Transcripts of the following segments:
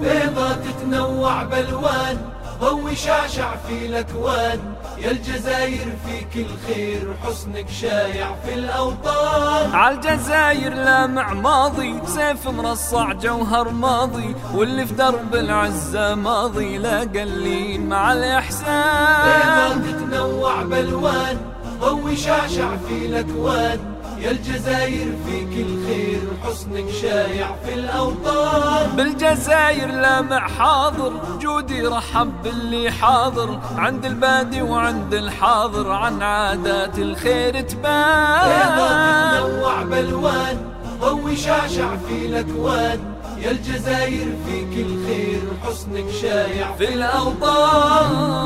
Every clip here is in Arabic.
بيضة تتنوع بألوان وشعشع في الأكوان. يا الجزاير فيك الخير حسنك شايع في الأوطان. عالجزاير لامع ماضي سيف مرصع جوهر ماضي واللي في درب العزة ماضي. لا قليل مع الإحسان. بيضة تتنوع بألوان ضوي شعشع في الأكوان. يا الجزاير فيك الخير حسنك شايع في الأوطان. بالجزاير لامع حاضر جودي رحب باللي حاضر. عند البادي وعند الحاضر عن عادات الخير تبان. تتنوع بلوان ضوي شعشع في الأكوان. يا الجزاير فيك الخير حسنك شايع في الأوطان.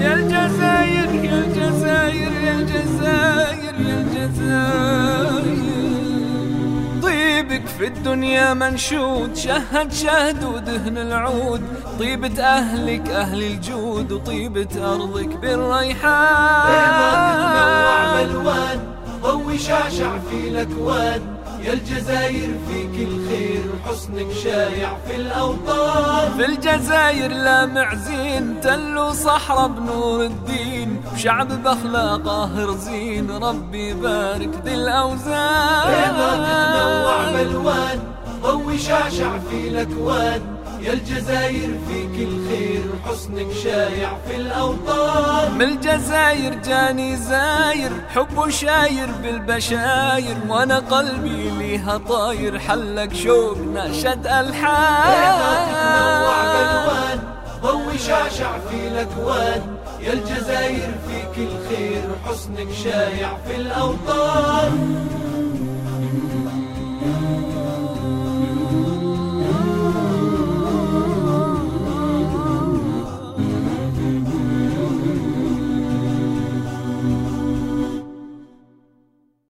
يا الجزاير يا الجزاير يا الجزاير يا الجزاير طيبك في الدنيا منشود شهد شهد ودهن العود. طيبة أهلك أهل الجود وطيبة أرضك بالريحان. تتنوع بلوان ضوي شعشع في الأكوان. يا الجزاير فيك الخير حسنك شايع في الأوطان. في الجزاير لامع زين تل صحراء بنور الدين. شعب بأخلاقه رزين ربي يبارك ذي الأوزان ضوي شعشع في الأكوان يا الجزاير فيك الخير حسنك شايع في الأوطان. من الجزاير جاني زاير حب شاير بالبشاير وأنا قلبي ليها طاير حلق شوق نشد بلوان ضوي شعشع في الأكوان. يا الجزاير فيك الخير حسنك شايع في الأوطان.